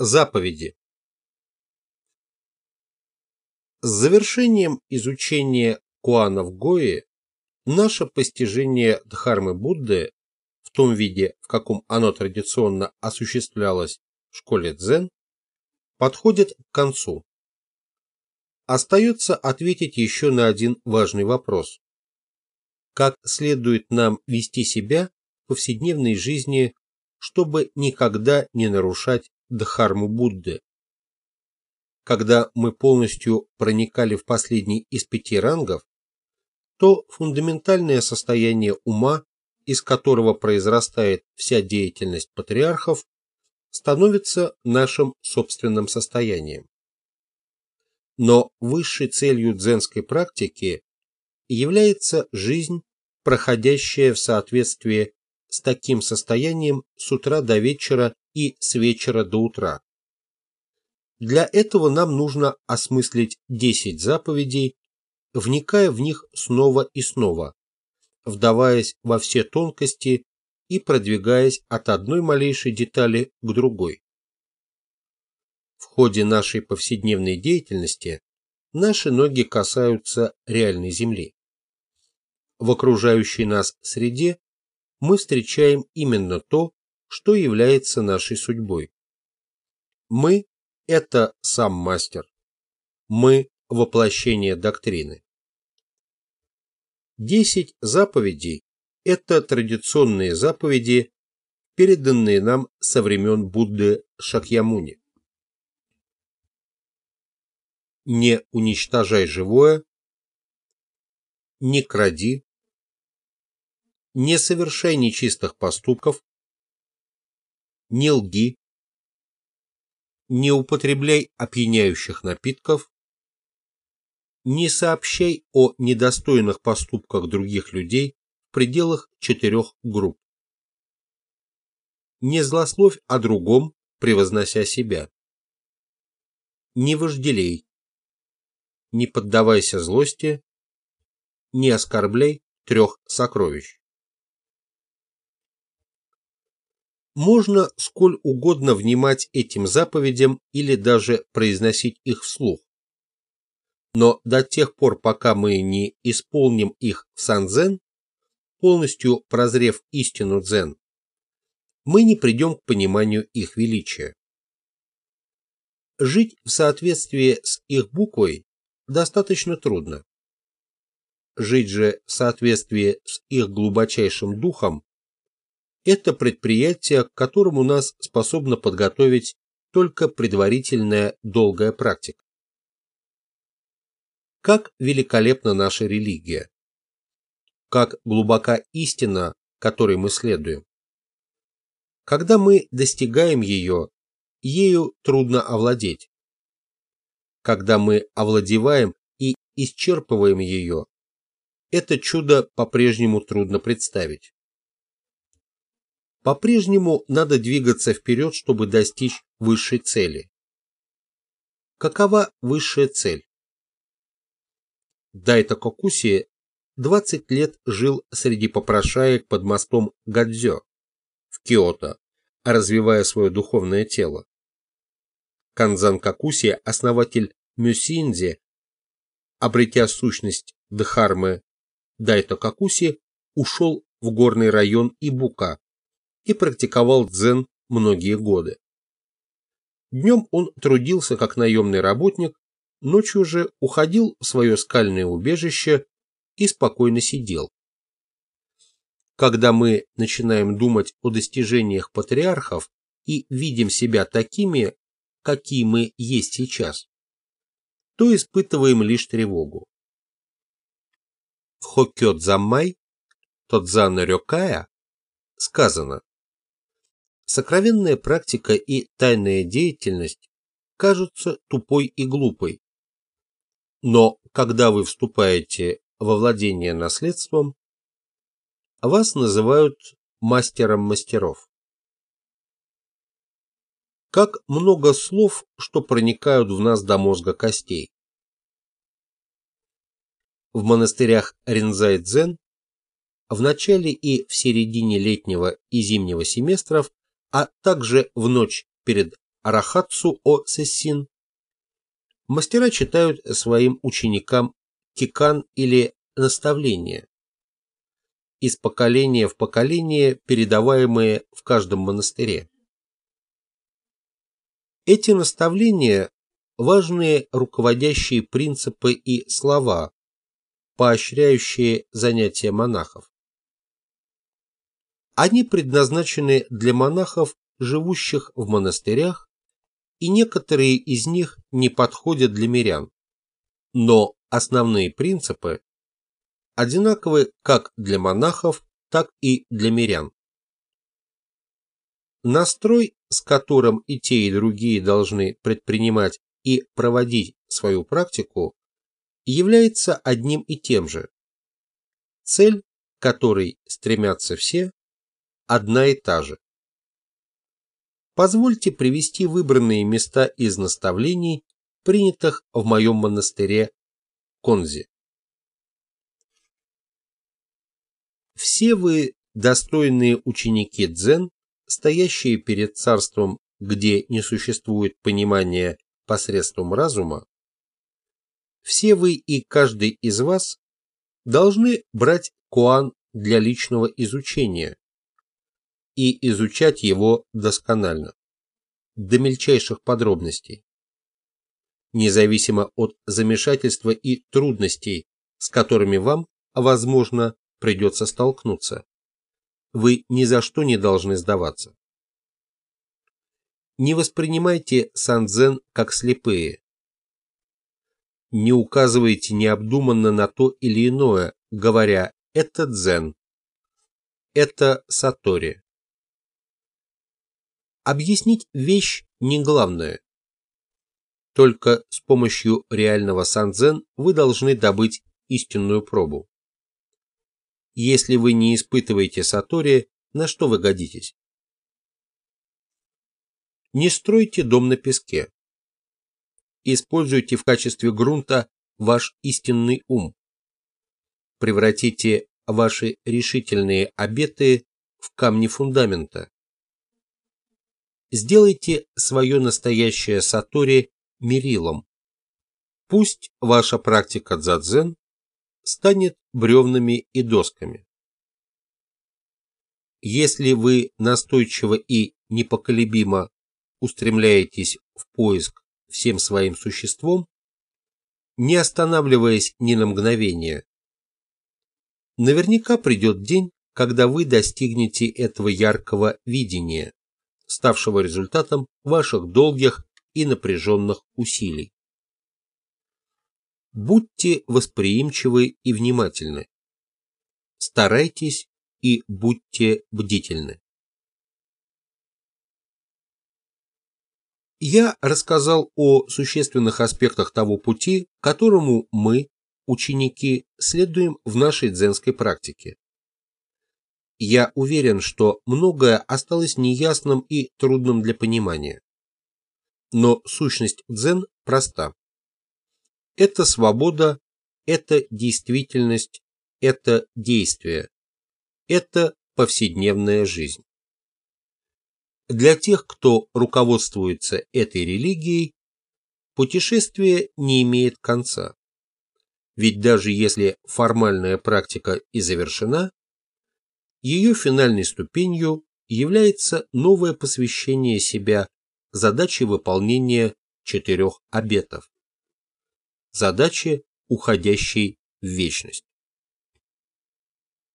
Заповеди. С завершением изучения Куана в Гое наше постижение Дхармы Будды в том виде, в каком оно традиционно осуществлялось в школе Дзен, подходит к концу. Остается ответить еще на один важный вопрос. Как следует нам вести себя в повседневной жизни, чтобы никогда не нарушать Дхарму Будды. Когда мы полностью проникали в последний из пяти рангов, то фундаментальное состояние ума, из которого произрастает вся деятельность патриархов, становится нашим собственным состоянием. Но высшей целью дзенской практики является жизнь, проходящая в соответствии с таким состоянием с утра до вечера и с вечера до утра. Для этого нам нужно осмыслить 10 заповедей, вникая в них снова и снова, вдаваясь во все тонкости и продвигаясь от одной малейшей детали к другой. В ходе нашей повседневной деятельности наши ноги касаются реальной земли. В окружающей нас среде мы встречаем именно то, что является нашей судьбой. Мы – это сам мастер. Мы – воплощение доктрины. Десять заповедей – это традиционные заповеди, переданные нам со времен Будды Шакьямуни. Не уничтожай живое, не кради, не совершай нечистых поступков, не лги, не употребляй опьяняющих напитков, не сообщай о недостойных поступках других людей в пределах четырех групп. Не злословь о другом, превознося себя. Не вожделей. Не поддавайся злости. Не оскорбляй трех сокровищ. Можно сколь угодно внимать этим заповедям или даже произносить их вслух. Но до тех пор, пока мы не исполним их в санзен, полностью прозрев истину дзен, мы не придем к пониманию их величия. Жить в соответствии с их буквой достаточно трудно. Жить же в соответствии с их глубочайшим духом это предприятие, к которому нас способна подготовить только предварительная долгая практика. Как великолепна наша религия! Как глубока истина, которой мы следуем! Когда мы достигаем ее, ею трудно овладеть. Когда мы овладеваем и исчерпываем ее, это чудо по-прежнему трудно представить. По-прежнему надо двигаться вперед, чтобы достичь высшей цели. Какова высшая цель? Дайта Кокуси 20 лет жил среди попрошаек под мостом Гадзё в Киото, развивая свое духовное тело. Канзан Кокуси, основатель Мюсинзи, обретя сущность Дхармы Дайто Кокуси, ушел в горный район Ибука, и практиковал дзен многие годы. Днем он трудился как наемный работник, ночью же уходил в свое скальное убежище и спокойно сидел. Когда мы начинаем думать о достижениях патриархов и видим себя такими, какие мы есть сейчас, то испытываем лишь тревогу. В Хоккё Дзаммай, Тодзана Рёкая, сказано Сокровенная практика и тайная деятельность кажутся тупой и глупой. Но когда вы вступаете во владение наследством, вас называют мастером мастеров. Как много слов, что проникают в нас до мозга костей. В монастырях Ринзай-Дзен в начале и в середине летнего и зимнего семестров а также в ночь перед Арахатсу о Сессин, мастера читают своим ученикам кикан или наставления, из поколения в поколение передаваемые в каждом монастыре. Эти наставления – важные руководящие принципы и слова, поощряющие занятия монахов. Они предназначены для монахов, живущих в монастырях, и некоторые из них не подходят для мирян. Но основные принципы одинаковы как для монахов, так и для мирян. Настрой, с которым и те, и другие должны предпринимать и проводить свою практику, является одним и тем же. Цель, к которой стремятся все, одна и та же. Позвольте привести выбранные места из наставлений, принятых в моем монастыре Конзи. Все вы достойные ученики дзен, стоящие перед царством, где не существует понимания посредством разума, все вы и каждый из вас должны брать Куан для личного изучения и изучать его досконально, до мельчайших подробностей, независимо от замешательства и трудностей, с которыми вам, возможно, придется столкнуться. Вы ни за что не должны сдаваться. Не воспринимайте сандзен как слепые. Не указывайте необдуманно на то или иное, говоря «это дзен», «это сатори». Объяснить вещь не главное. Только с помощью реального сандзен вы должны добыть истинную пробу. Если вы не испытываете сатори, на что вы годитесь? Не стройте дом на песке. Используйте в качестве грунта ваш истинный ум. Превратите ваши решительные обеты в камни фундамента. Сделайте свое настоящее сатори мерилом. Пусть ваша практика дзадзен станет бревнами и досками. Если вы настойчиво и непоколебимо устремляетесь в поиск всем своим существом, не останавливаясь ни на мгновение, наверняка придет день, когда вы достигнете этого яркого видения, ставшего результатом ваших долгих и напряженных усилий. Будьте восприимчивы и внимательны. Старайтесь и будьте бдительны. Я рассказал о существенных аспектах того пути, которому мы, ученики, следуем в нашей дзенской практике. Я уверен, что многое осталось неясным и трудным для понимания. Но сущность дзен проста. Это свобода, это действительность, это действие, это повседневная жизнь. Для тех, кто руководствуется этой религией, путешествие не имеет конца. Ведь даже если формальная практика и завершена, ее финальной ступенью является новое посвящение себя задаче выполнения четырех обетов задачи, уходящей в вечность.